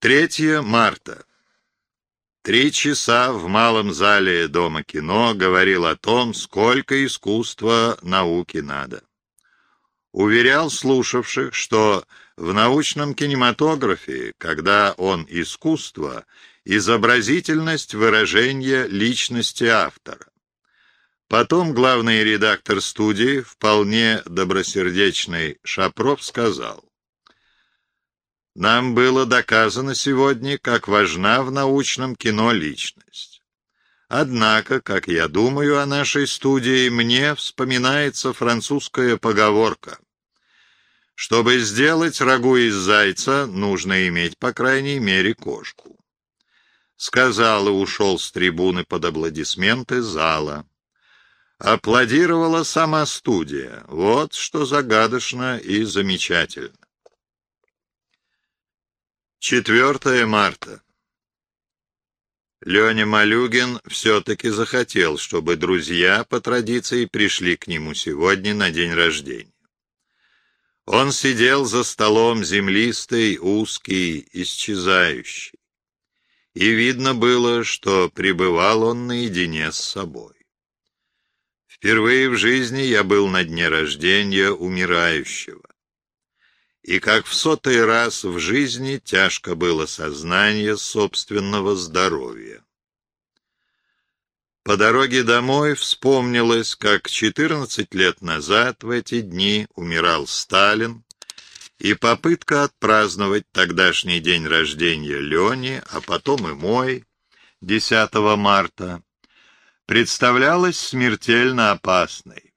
3 марта. Три часа в малом зале Дома кино говорил о том, сколько искусства науки надо. Уверял слушавших, что в научном кинематографе, когда он искусство, изобразительность выражения личности автора. Потом главный редактор студии, вполне добросердечный Шапров, сказал, нам было доказано сегодня, как важна в научном кино личность. Однако, как я думаю о нашей студии, мне вспоминается французская поговорка. Чтобы сделать рагу из зайца, нужно иметь, по крайней мере, кошку. Сказал и ушел с трибуны под аплодисменты зала. Аплодировала сама студия. Вот что загадочно и замечательно. 4 марта. Леня Малюгин все-таки захотел, чтобы друзья по традиции пришли к нему сегодня на день рождения. Он сидел за столом землистый, узкий, исчезающий. И видно было, что пребывал он наедине с собой. Впервые в жизни я был на дне рождения умирающего и как в сотый раз в жизни тяжко было сознание собственного здоровья. По дороге домой вспомнилось, как 14 лет назад в эти дни умирал Сталин, и попытка отпраздновать тогдашний день рождения Лени, а потом и мой, 10 марта, представлялась смертельно опасной.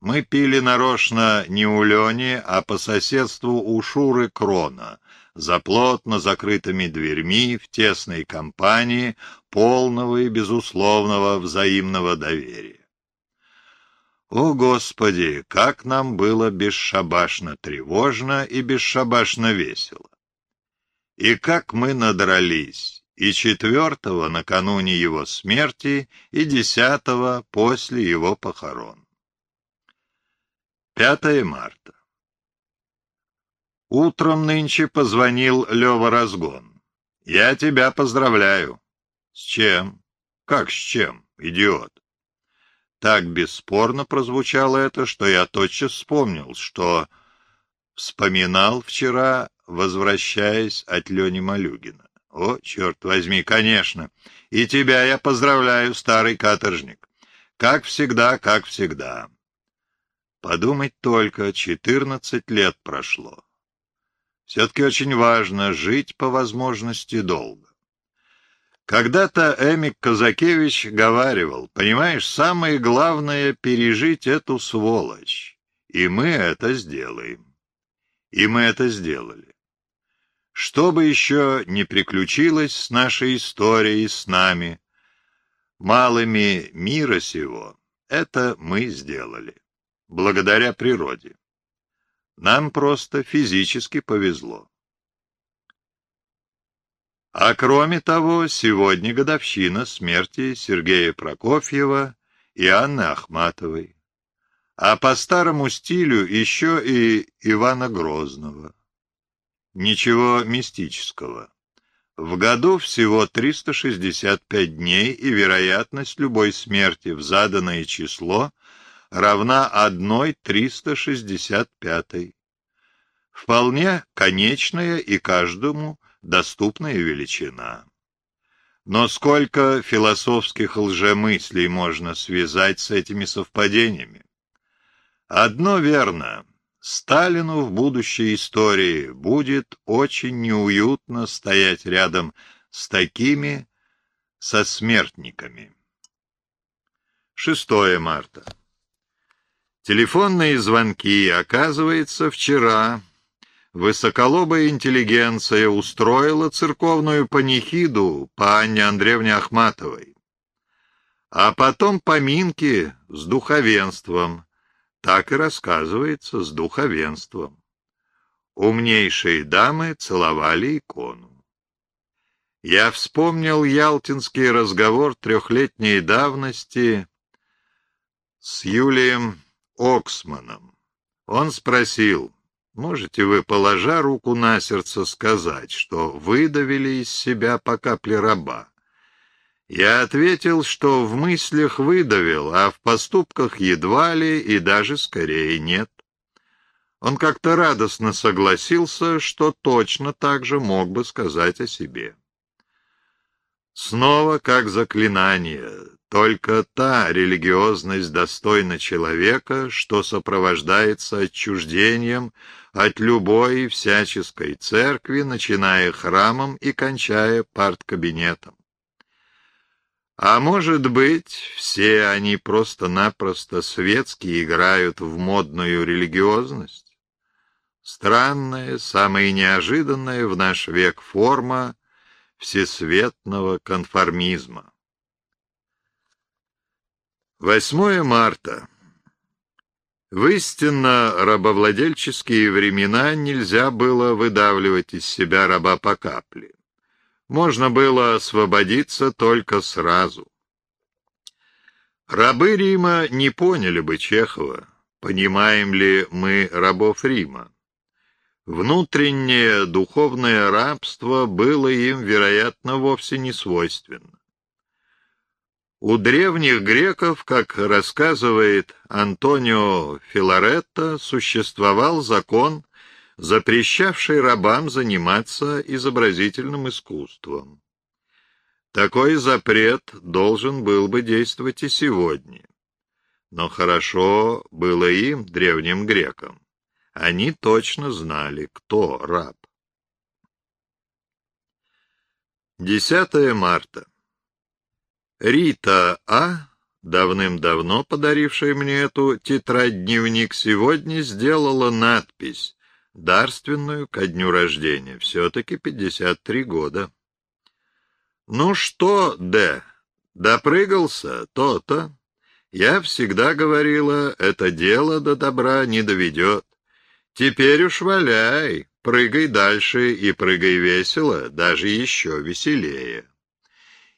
Мы пили нарочно не у Лени, а по соседству у Шуры Крона, за плотно закрытыми дверьми, в тесной компании, полного и безусловного взаимного доверия. О, Господи, как нам было бесшабашно тревожно и бесшабашно весело! И как мы надрались, и четвертого накануне его смерти, и десятого после его похорон. 5 марта. Утром нынче позвонил Лева Разгон. «Я тебя поздравляю». «С чем?» «Как с чем, идиот?» Так бесспорно прозвучало это, что я тотчас вспомнил, что вспоминал вчера, возвращаясь от Лени Малюгина. «О, черт возьми, конечно! И тебя я поздравляю, старый каторжник! Как всегда, как всегда!» Подумать только, четырнадцать лет прошло. Все-таки очень важно жить по возможности долго. Когда-то Эмик Казакевич говаривал, понимаешь, самое главное — пережить эту сволочь. И мы это сделаем. И мы это сделали. Что бы еще не приключилось с нашей историей, с нами, малыми мира сего, это мы сделали благодаря природе. Нам просто физически повезло. А кроме того, сегодня годовщина смерти Сергея Прокофьева и Анны Ахматовой, а по старому стилю еще и Ивана Грозного. Ничего мистического. В году всего 365 дней, и вероятность любой смерти в заданное число равна одной триста шестьдесят пятой. Вполне конечная и каждому доступная величина. Но сколько философских лжемыслей можно связать с этими совпадениями? Одно верно. Сталину в будущей истории будет очень неуютно стоять рядом с такими сосмертниками. 6 марта. Телефонные звонки, оказывается, вчера высоколобая интеллигенция устроила церковную панихиду по Анне Андреевне Ахматовой. А потом поминки с духовенством. Так и рассказывается, с духовенством. Умнейшие дамы целовали икону. Я вспомнил ялтинский разговор трехлетней давности с Юлием Оксманом. Он спросил, Можете вы, положа руку на сердце, сказать, что выдавили из себя по капле раба? Я ответил, что в мыслях выдавил, а в поступках едва ли и даже скорее нет. Он как-то радостно согласился, что точно так же мог бы сказать о себе. Снова как заклинание, только та религиозность достойна человека, что сопровождается отчуждением от любой всяческой церкви, начиная храмом и кончая парткабинетом. А может быть, все они просто-напросто светские играют в модную религиозность? Странная, самая неожиданная в наш век форма всесветного конформизма. 8 марта. В истинно рабовладельческие времена нельзя было выдавливать из себя раба по капле. Можно было освободиться только сразу. Рабы Рима не поняли бы Чехова, понимаем ли мы рабов Рима. Внутреннее духовное рабство было им, вероятно, вовсе не свойственно. У древних греков, как рассказывает Антонио Филаретто, существовал закон, запрещавший рабам заниматься изобразительным искусством. Такой запрет должен был бы действовать и сегодня. Но хорошо было им, древним грекам. Они точно знали, кто раб. 10 марта. Рита А., давным-давно подарившая мне эту тетрадь-дневник, сегодня сделала надпись, дарственную ко дню рождения. Все-таки 53 года. Ну что, Д, допрыгался? То-то. Я всегда говорила, это дело до добра не доведет. Теперь уж валяй, прыгай дальше и прыгай весело, даже еще веселее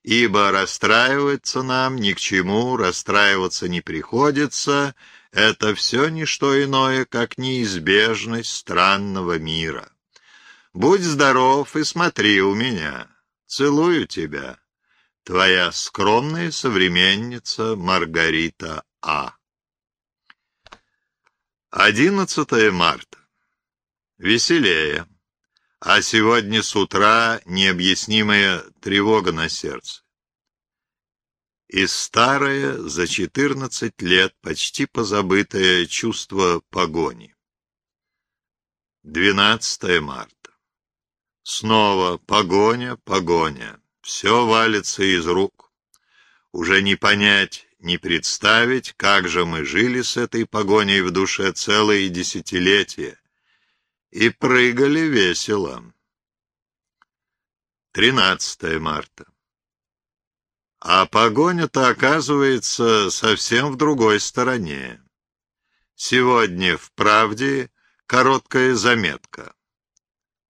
ибо расстраиваться нам ни к чему, расстраиваться не приходится, это все не что иное, как неизбежность странного мира. Будь здоров и смотри у меня. Целую тебя. Твоя скромная современница Маргарита А. 11 марта. Веселее а сегодня с утра необъяснимая тревога на сердце. И старое, за четырнадцать лет почти позабытое чувство погони. 12 марта. Снова погоня, погоня. Все валится из рук. Уже не понять, не представить, как же мы жили с этой погоней в душе целые десятилетия, и прыгали весело. 13 марта. А погоня-то оказывается совсем в другой стороне. Сегодня в «Правде» короткая заметка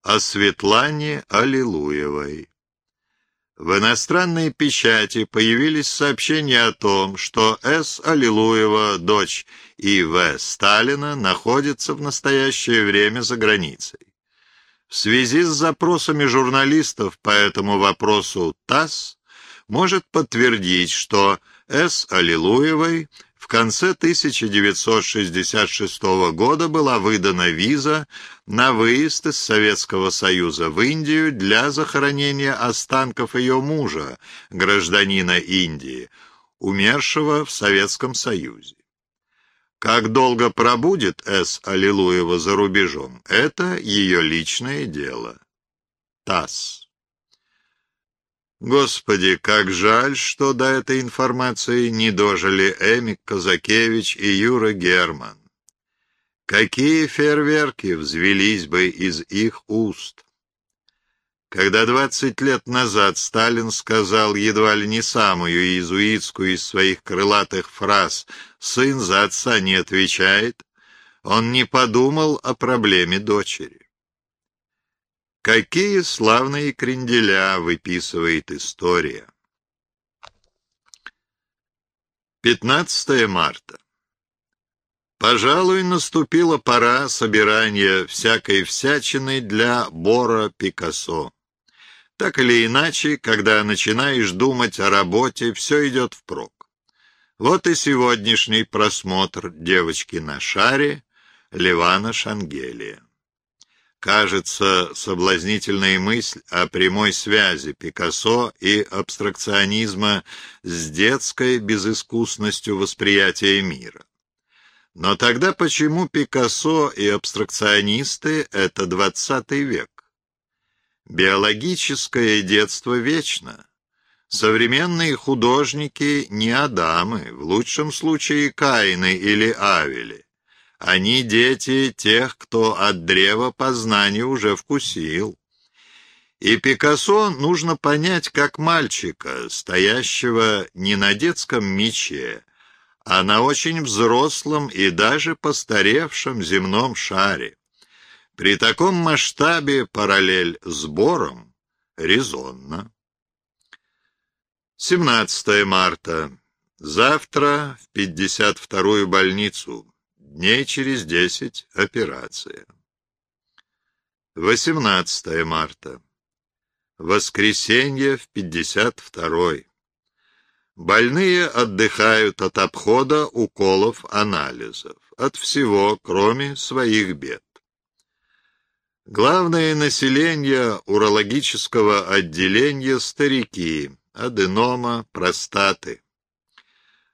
о Светлане Аллилуевой. В иностранной печати появились сообщения о том, что С. Аллилуева, дочь И.В. Сталина, находится в настоящее время за границей. В связи с запросами журналистов по этому вопросу ТАСС может подтвердить, что С. Аллилуевой конце 1966 года была выдана виза на выезд из Советского Союза в Индию для захоронения останков ее мужа, гражданина Индии, умершего в Советском Союзе. Как долго пробудет С. Аллилуева за рубежом, это ее личное дело. ТАСС Господи, как жаль, что до этой информации не дожили Эмик Казакевич и Юра Герман. Какие фейерверки взвелись бы из их уст! Когда двадцать лет назад Сталин сказал едва ли не самую иезуитскую из своих крылатых фраз «сын за отца не отвечает», он не подумал о проблеме дочери. Какие славные кренделя выписывает история. 15 марта. Пожалуй, наступила пора собирания всякой всячины для Бора Пикассо. Так или иначе, когда начинаешь думать о работе, все идет впрок. Вот и сегодняшний просмотр девочки на шаре Ливана Шангелия. Кажется, соблазнительная мысль о прямой связи Пикассо и абстракционизма с детской безыскусностью восприятия мира. Но тогда почему Пикассо и абстракционисты — это двадцатый век? Биологическое детство вечно. Современные художники не Адамы, в лучшем случае Каины или Авели. Они дети тех, кто от древа познания уже вкусил. И Пикассо нужно понять как мальчика, стоящего не на детском мече, а на очень взрослом и даже постаревшем земном шаре. При таком масштабе параллель сбором резонно. 17 марта. Завтра в 52-ю больницу. Дней через 10 операция. 18 марта. Воскресенье в 52-й. Больные отдыхают от обхода уколов анализов, от всего, кроме своих бед. Главное население урологического отделения – старики, аденома, простаты.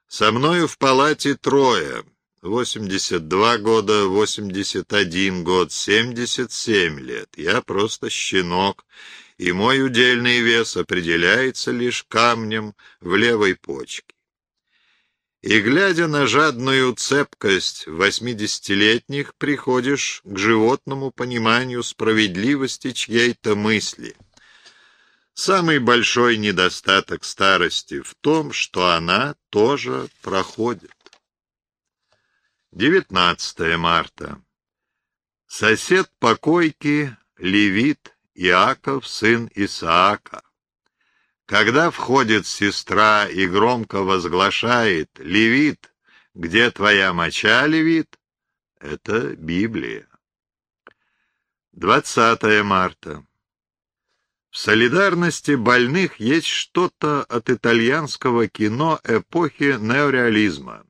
Со мною в палате трое – 82 года, 81 год, 77 лет. Я просто щенок, и мой удельный вес определяется лишь камнем в левой почке. И, глядя на жадную цепкость восьмидесятилетних, приходишь к животному пониманию справедливости чьей-то мысли. Самый большой недостаток старости в том, что она тоже проходит. 19 марта. Сосед покойки, левит, Иаков, сын Исаака. Когда входит сестра и громко возглашает «Левит, где твоя моча, Левит?» Это Библия. 20 марта. В солидарности больных есть что-то от итальянского кино эпохи неореализма.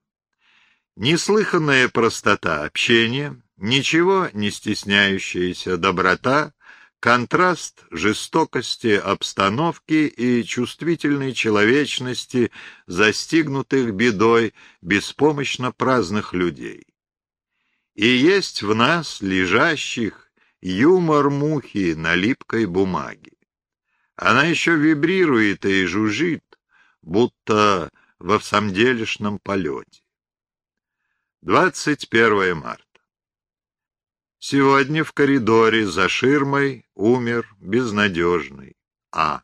Неслыханная простота общения, ничего не стесняющаяся доброта, Контраст жестокости обстановки и чувствительной человечности застигнутых бедой беспомощно праздных людей. И есть в нас, лежащих, юмор мухи на липкой бумаге. Она еще вибрирует и жужжит, будто во всамделишном полете. 21 марта. Сегодня в коридоре за ширмой умер безнадежный А.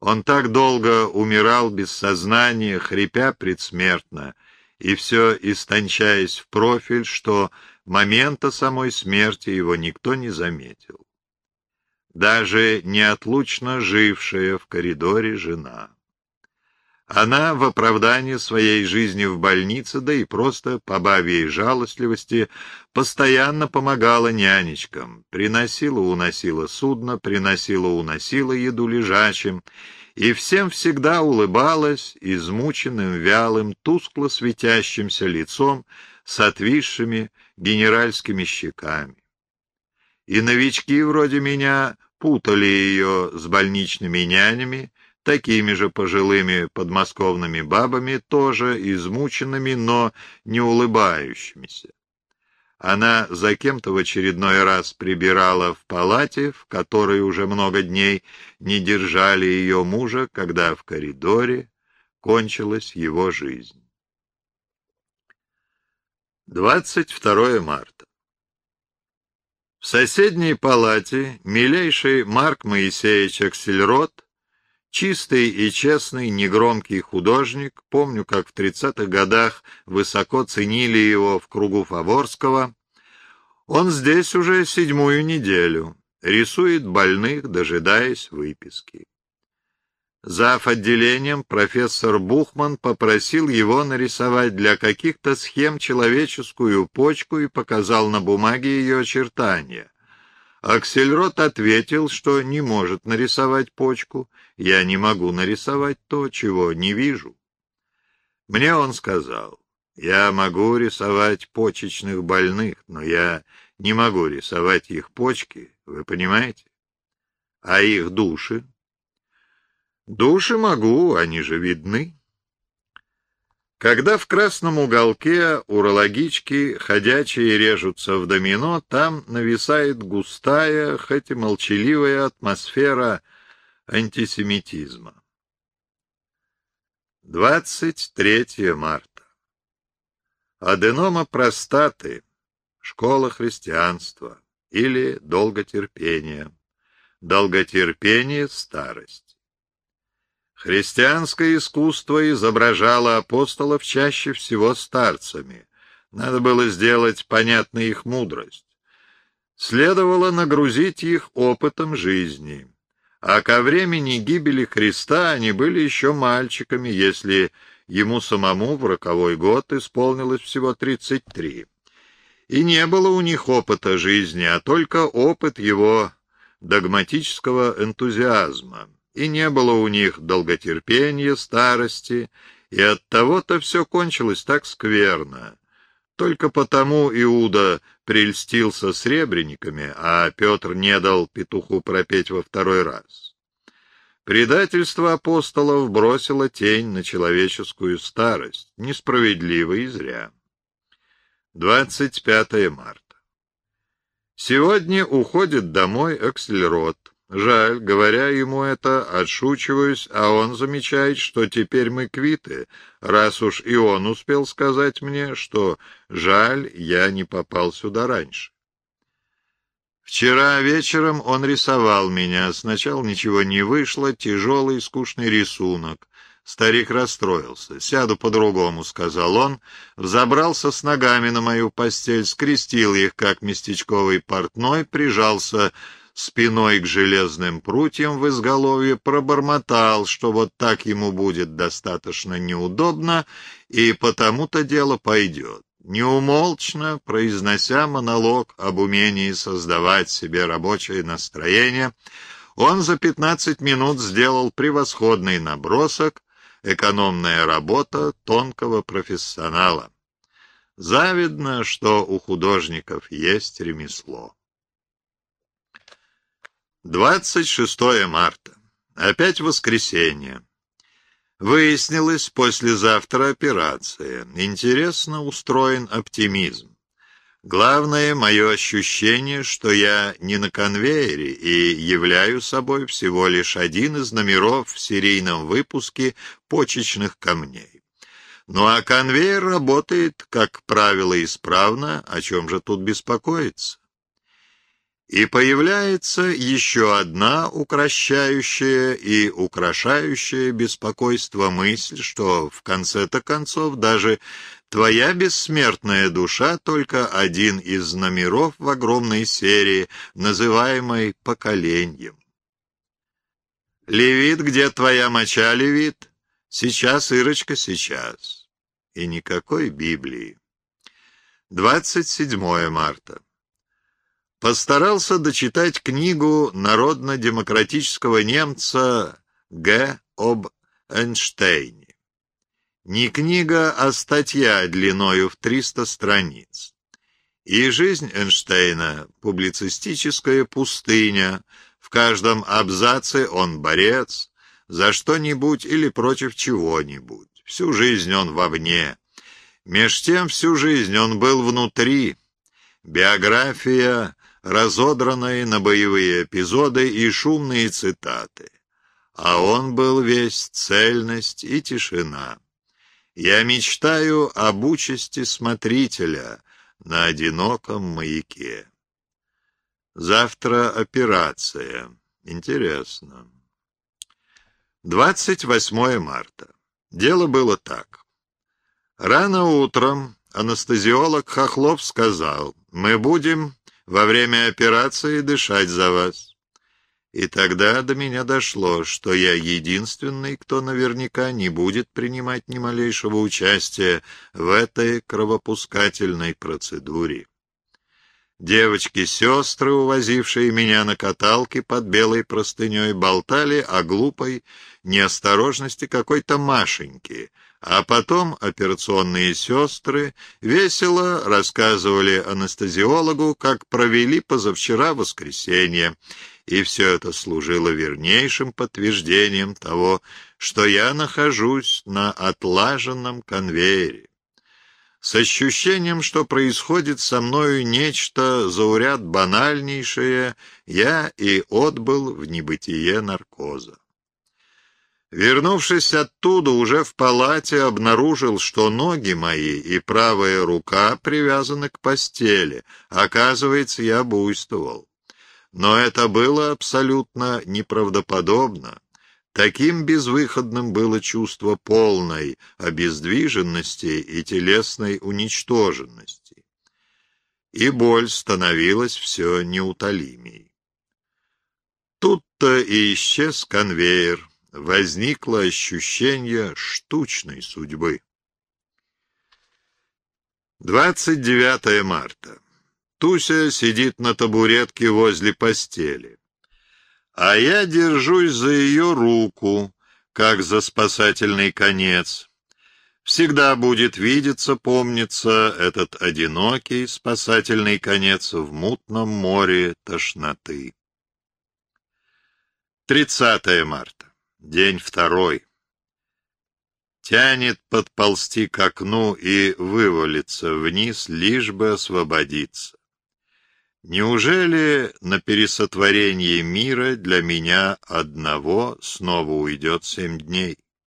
Он так долго умирал без сознания, хрипя предсмертно, и все истончаясь в профиль, что момента самой смерти его никто не заметил. Даже неотлучно жившая в коридоре жена. Она в оправдании своей жизни в больнице, да и просто по бабьей жалостливости, постоянно помогала нянечкам, приносила-уносила судно, приносила-уносила еду лежачим, и всем всегда улыбалась измученным, вялым, тускло светящимся лицом с отвисшими генеральскими щеками. И новички вроде меня путали ее с больничными нянями, такими же пожилыми подмосковными бабами, тоже измученными, но не улыбающимися. Она за кем-то в очередной раз прибирала в палате, в которой уже много дней не держали ее мужа, когда в коридоре кончилась его жизнь. 22 марта. В соседней палате милейший Марк Моисеевич Аксельрод Чистый и честный, негромкий художник, помню, как в тридцатых годах высоко ценили его в кругу Фаворского. Он здесь уже седьмую неделю, рисует больных, дожидаясь выписки. Зав. отделением профессор Бухман попросил его нарисовать для каких-то схем человеческую почку и показал на бумаге ее очертания. Аксельрот ответил, что не может нарисовать почку. Я не могу нарисовать то, чего не вижу. Мне он сказал, я могу рисовать почечных больных, но я не могу рисовать их почки, вы понимаете? А их души? Души могу, они же видны. Когда в красном уголке урологички ходячие режутся в домино, там нависает густая, хоть и молчаливая атмосфера антисемитизма. 23 марта. Аденома простаты, школа христианства или долготерпение. Долготерпение — старость. Христианское искусство изображало апостолов чаще всего старцами. Надо было сделать понятной их мудрость. Следовало нагрузить их опытом жизни. А ко времени гибели Христа они были еще мальчиками, если ему самому в роковой год исполнилось всего 33. И не было у них опыта жизни, а только опыт его догматического энтузиазма и не было у них долготерпения, старости, и от того-то все кончилось так скверно. Только потому Иуда прельстился сребрениками, а Петр не дал петуху пропеть во второй раз. Предательство апостолов бросило тень на человеческую старость, несправедливо и зря. 25 марта. Сегодня уходит домой Аксельрод. Жаль, говоря ему это, отшучиваюсь, а он замечает, что теперь мы квиты, раз уж и он успел сказать мне, что жаль, я не попал сюда раньше. Вчера вечером он рисовал меня. Сначала ничего не вышло, тяжелый скучный рисунок. Старик расстроился. «Сяду по-другому», — сказал он, взобрался с ногами на мою постель, скрестил их, как местечковый портной, прижался спиной к железным прутьям в изголовье, пробормотал, что вот так ему будет достаточно неудобно, и потому-то дело пойдет. Неумолчно, произнося монолог об умении создавать себе рабочее настроение, он за пятнадцать минут сделал превосходный набросок, экономная работа тонкого профессионала. Завидно, что у художников есть ремесло. 26 марта. Опять воскресенье. Выяснилось, послезавтра операция. Интересно устроен оптимизм. Главное мое ощущение, что я не на конвейере и являю собой всего лишь один из номеров в серийном выпуске почечных камней. Ну а конвейер работает, как правило, исправно, о чем же тут беспокоиться? И появляется еще одна укращающая и украшающая беспокойство мысль, что в конце-то концов даже твоя бессмертная душа только один из номеров в огромной серии, называемой «поколением». «Левит, где твоя моча, Левит? Сейчас, Ирочка, сейчас». И никакой Библии. 27 марта. Постарался дочитать книгу народно-демократического немца Г. об Эйнштейне. Не книга, а статья длиною в 300 страниц. И жизнь Эйнштейна — публицистическая пустыня. В каждом абзаце он борец за что-нибудь или против чего-нибудь. Всю жизнь он вовне. Меж тем всю жизнь он был внутри. Биография разодранные на боевые эпизоды и шумные цитаты. А он был весь цельность и тишина. Я мечтаю об участи смотрителя на одиноком маяке. Завтра операция. Интересно. 28 марта. Дело было так. Рано утром анестезиолог Хохлов сказал, мы будем во время операции дышать за вас. И тогда до меня дошло, что я единственный, кто наверняка не будет принимать ни малейшего участия в этой кровопускательной процедуре. Девочки-сестры, увозившие меня на каталке под белой простыней, болтали о глупой неосторожности какой-то Машеньки, а потом операционные сестры весело рассказывали анестезиологу, как провели позавчера воскресенье, и все это служило вернейшим подтверждением того, что я нахожусь на отлаженном конвейере. С ощущением, что происходит со мною нечто зауряд банальнейшее, я и отбыл в небытие наркоза. Вернувшись оттуда, уже в палате обнаружил, что ноги мои и правая рука привязаны к постели. Оказывается, я буйствовал. Но это было абсолютно неправдоподобно. Таким безвыходным было чувство полной обездвиженности и телесной уничтоженности. И боль становилась все неутолимей. Тут-то и исчез конвейер, возникло ощущение штучной судьбы. 29 марта. Туся сидит на табуретке возле постели. А я держусь за ее руку, как за спасательный конец. Всегда будет видеться, помнится, этот одинокий спасательный конец в мутном море тошноты. 30 марта. День второй. Тянет подползти к окну и вывалиться вниз, лишь бы освободиться. Неужели на пересотворение мира для меня одного снова уйдет семь дней?